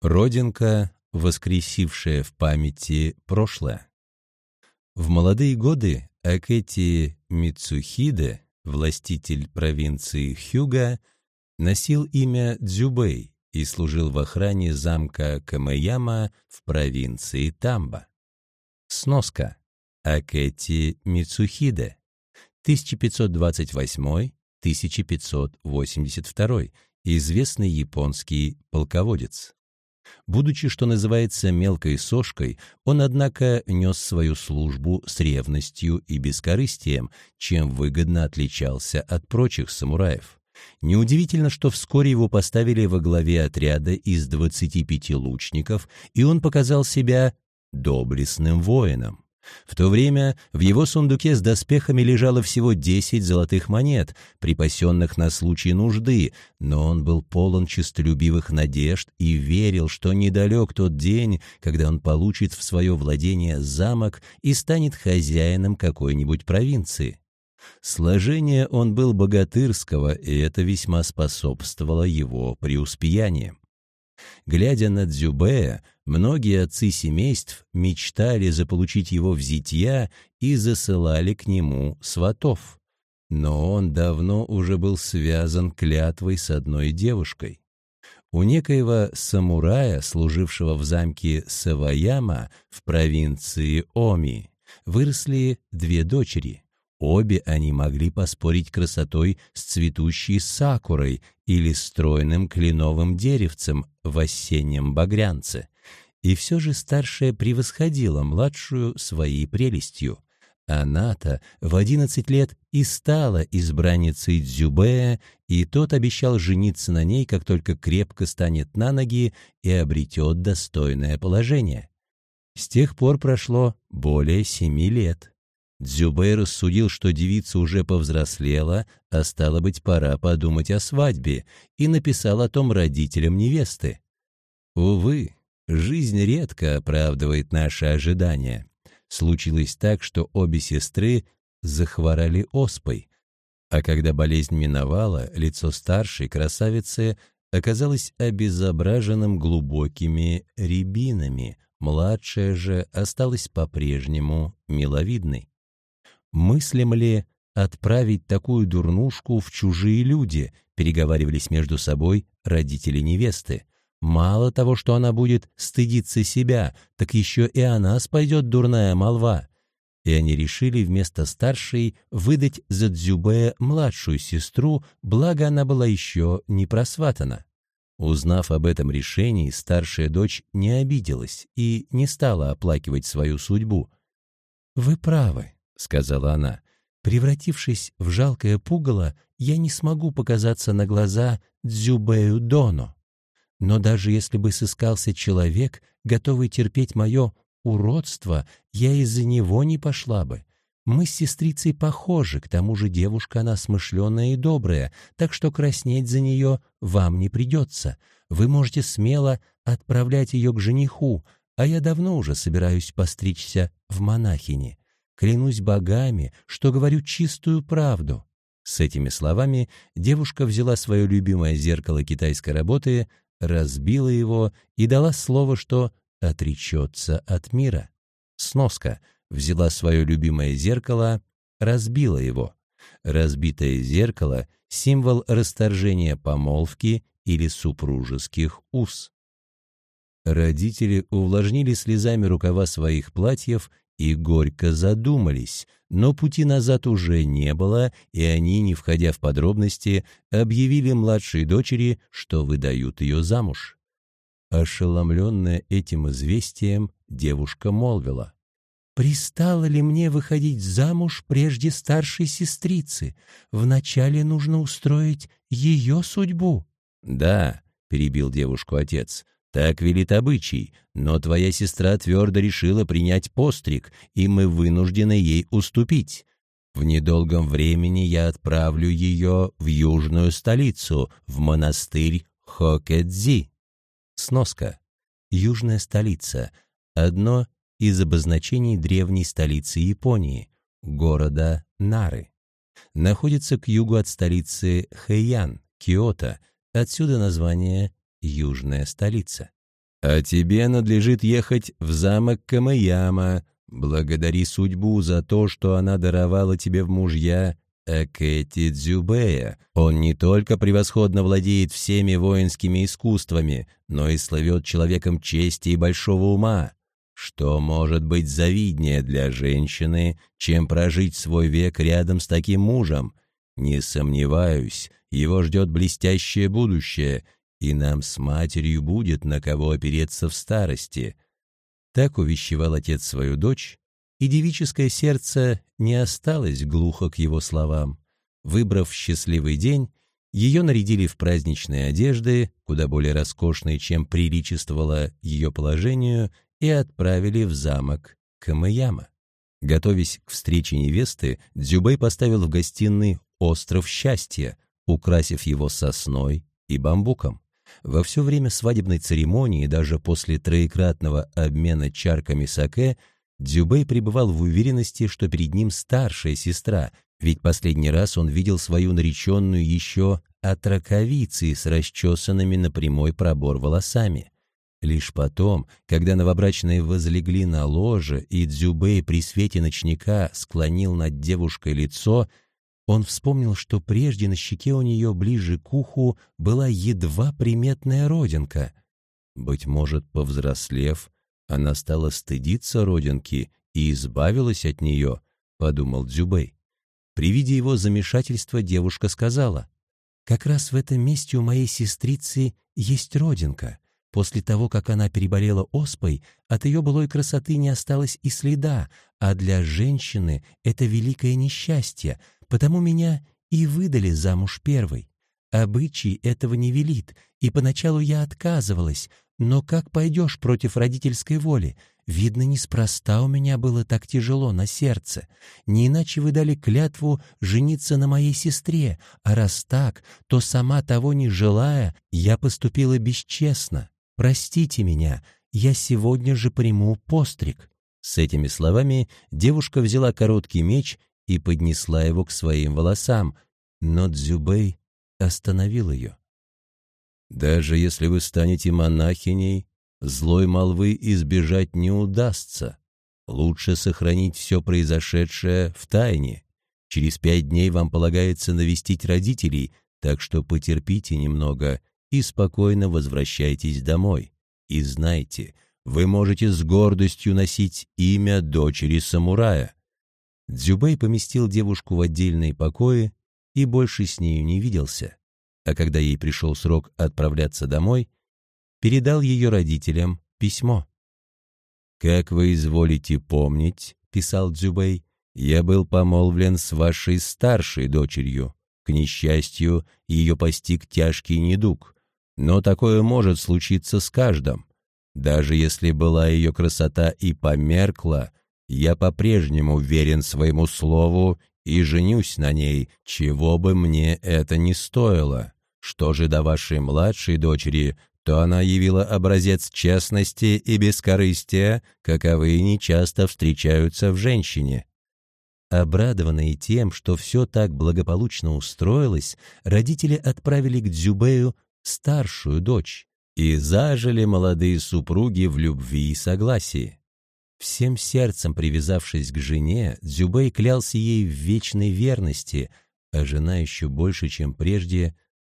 Родинка, воскресившая в памяти прошлое. В молодые годы Акэти Мицухиде, властитель провинции Хюга, носил имя Дзюбэй и служил в охране замка Камаяма в провинции Тамба. Сноска. Акэти Мицухиде, 1528-1582, известный японский полководец. Будучи, что называется, мелкой сошкой, он, однако, нес свою службу с ревностью и бескорыстием, чем выгодно отличался от прочих самураев. Неудивительно, что вскоре его поставили во главе отряда из 25 лучников, и он показал себя доблестным воином. В то время в его сундуке с доспехами лежало всего десять золотых монет, припасенных на случай нужды, но он был полон честолюбивых надежд и верил, что недалек тот день, когда он получит в свое владение замок и станет хозяином какой-нибудь провинции. Сложение он был богатырского, и это весьма способствовало его преуспеяниям. Глядя на Дзюбея, многие отцы семейств мечтали заполучить его в зятья и засылали к нему сватов. Но он давно уже был связан клятвой с одной девушкой. У некоего самурая, служившего в замке Саваяма в провинции Оми, выросли две дочери. Обе они могли поспорить красотой с цветущей сакурой или стройным кленовым деревцем в осеннем багрянце. И все же старшая превосходила младшую своей прелестью. Она-то в одиннадцать лет и стала избранницей Дзюбея, и тот обещал жениться на ней, как только крепко станет на ноги и обретет достойное положение. С тех пор прошло более семи лет. Дзюбэй рассудил, что девица уже повзрослела, а стало быть, пора подумать о свадьбе, и написал о том родителям невесты. Увы, жизнь редко оправдывает наши ожидания. Случилось так, что обе сестры захворали оспой, а когда болезнь миновала, лицо старшей красавицы оказалось обезображенным глубокими рябинами, младшая же осталась по-прежнему миловидной. Мыслим ли отправить такую дурнушку в чужие люди, переговаривались между собой родители невесты. Мало того, что она будет стыдиться себя, так еще и о нас пойдет дурная молва. И они решили вместо старшей выдать за Дзюбе младшую сестру, благо она была еще не просватана. Узнав об этом решении, старшая дочь не обиделась и не стала оплакивать свою судьбу. «Вы правы», — сказала она. «Превратившись в жалкое пугало, я не смогу показаться на глаза Дзюбею Дону. Но даже если бы сыскался человек, готовый терпеть мое уродство, я из-за него не пошла бы. Мы с сестрицей похожи, к тому же девушка она смышленая и добрая, так что краснеть за нее вам не придется. Вы можете смело отправлять ее к жениху, а я давно уже собираюсь постричься в монахини. Клянусь богами, что говорю чистую правду». С этими словами девушка взяла свое любимое зеркало китайской работы, разбила его и дала слово, что отречется от мира. Сноска. Взяла свое любимое зеркало, разбила его. Разбитое зеркало — символ расторжения помолвки или супружеских уз. Родители увлажнили слезами рукава своих платьев и горько задумались, но пути назад уже не было, и они, не входя в подробности, объявили младшей дочери, что выдают ее замуж. Ошеломленная этим известием, девушка молвила. «Пристало ли мне выходить замуж прежде старшей сестрицы? Вначале нужно устроить ее судьбу». «Да», — перебил девушку отец, так велит обычай, но твоя сестра твердо решила принять постриг, и мы вынуждены ей уступить. В недолгом времени я отправлю ее в южную столицу, в монастырь Хокэдзи. Сноска. Южная столица. Одно из обозначений древней столицы Японии, города Нары. Находится к югу от столицы Хэйян, Киото, отсюда название южная столица. А тебе надлежит ехать в замок Камаяма. Благодари судьбу за то, что она даровала тебе в мужья Акэти Дзюбея. Он не только превосходно владеет всеми воинскими искусствами, но и славет человеком чести и большого ума. Что может быть завиднее для женщины, чем прожить свой век рядом с таким мужем? Не сомневаюсь, его ждет блестящее будущее, и нам с матерью будет на кого опереться в старости. Так увещевал отец свою дочь, и девическое сердце не осталось глухо к его словам. Выбрав счастливый день, ее нарядили в праздничные одежды, куда более роскошные, чем приличествовало ее положению, и отправили в замок Камаяма. Готовясь к встрече невесты, Дзюбэй поставил в гостиной остров счастья, украсив его сосной и бамбуком. Во все время свадебной церемонии, даже после троекратного обмена чарками саке, Дзюбэй пребывал в уверенности, что перед ним старшая сестра, ведь последний раз он видел свою нареченную еще от раковицы с расчесанными на прямой пробор волосами. Лишь потом, когда новобрачные возлегли на ложе, и Дзюбэй при свете ночника склонил над девушкой лицо, он вспомнил, что прежде на щеке у нее ближе к уху была едва приметная родинка. Быть может, повзрослев, она стала стыдиться родинки и избавилась от нее, — подумал Дзюбэй. При виде его замешательства девушка сказала, «Как раз в этом месте у моей сестрицы есть родинка. После того, как она переболела оспой, от ее былой красоты не осталось и следа, а для женщины это великое несчастье, потому меня и выдали замуж первой. Обычай этого не велит, и поначалу я отказывалась, но как пойдешь против родительской воли? Видно, неспроста у меня было так тяжело на сердце. Не иначе вы дали клятву жениться на моей сестре, а раз так, то сама того не желая, я поступила бесчестно. Простите меня, я сегодня же приму постриг». С этими словами девушка взяла короткий меч и поднесла его к своим волосам, но Дзюбэй остановил ее. «Даже если вы станете монахиней, злой молвы избежать не удастся. Лучше сохранить все произошедшее в тайне. Через пять дней вам полагается навестить родителей, так что потерпите немного и спокойно возвращайтесь домой. И знайте, вы можете с гордостью носить имя дочери самурая. Дзюбэй поместил девушку в отдельные покои и больше с нею не виделся. А когда ей пришел срок отправляться домой, передал ее родителям письмо. «Как вы изволите помнить, — писал Дзюбэй, — я был помолвлен с вашей старшей дочерью. К несчастью, ее постиг тяжкий недуг, но такое может случиться с каждым. Даже если была ее красота и померкла, я по-прежнему верен своему слову и женюсь на ней, чего бы мне это ни стоило. Что же до вашей младшей дочери, то она явила образец честности и бескорыстия, каковые нечасто встречаются в женщине. Обрадованные тем, что все так благополучно устроилось, родители отправили к Дзюбею старшую дочь, и зажили молодые супруги в любви и согласии. Всем сердцем привязавшись к жене, Дзюбэй клялся ей в вечной верности, а жена еще больше, чем прежде,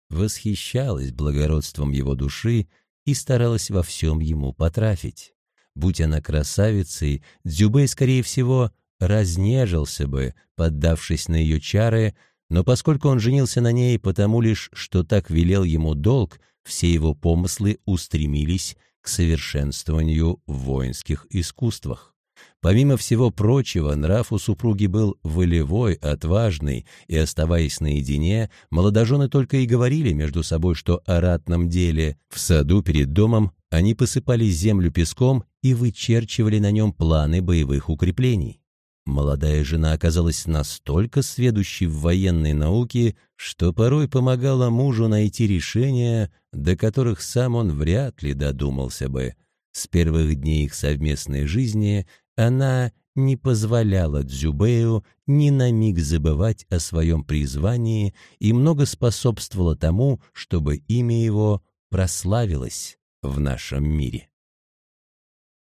восхищалась благородством его души и старалась во всем ему потрафить. Будь она красавицей, Дзюбэй, скорее всего, разнежился бы, поддавшись на ее чары, но поскольку он женился на ней потому лишь, что так велел ему долг, все его помыслы устремились к совершенствованию в воинских искусствах. Помимо всего прочего, нрав у супруги был волевой, отважный, и, оставаясь наедине, молодожены только и говорили между собой, что о ратном деле. В саду перед домом они посыпали землю песком и вычерчивали на нем планы боевых укреплений. Молодая жена оказалась настолько сведущей в военной науке, что порой помогала мужу найти решения, до которых сам он вряд ли додумался бы. С первых дней их совместной жизни она не позволяла Дзюбею ни на миг забывать о своем призвании и много способствовала тому, чтобы имя его прославилось в нашем мире.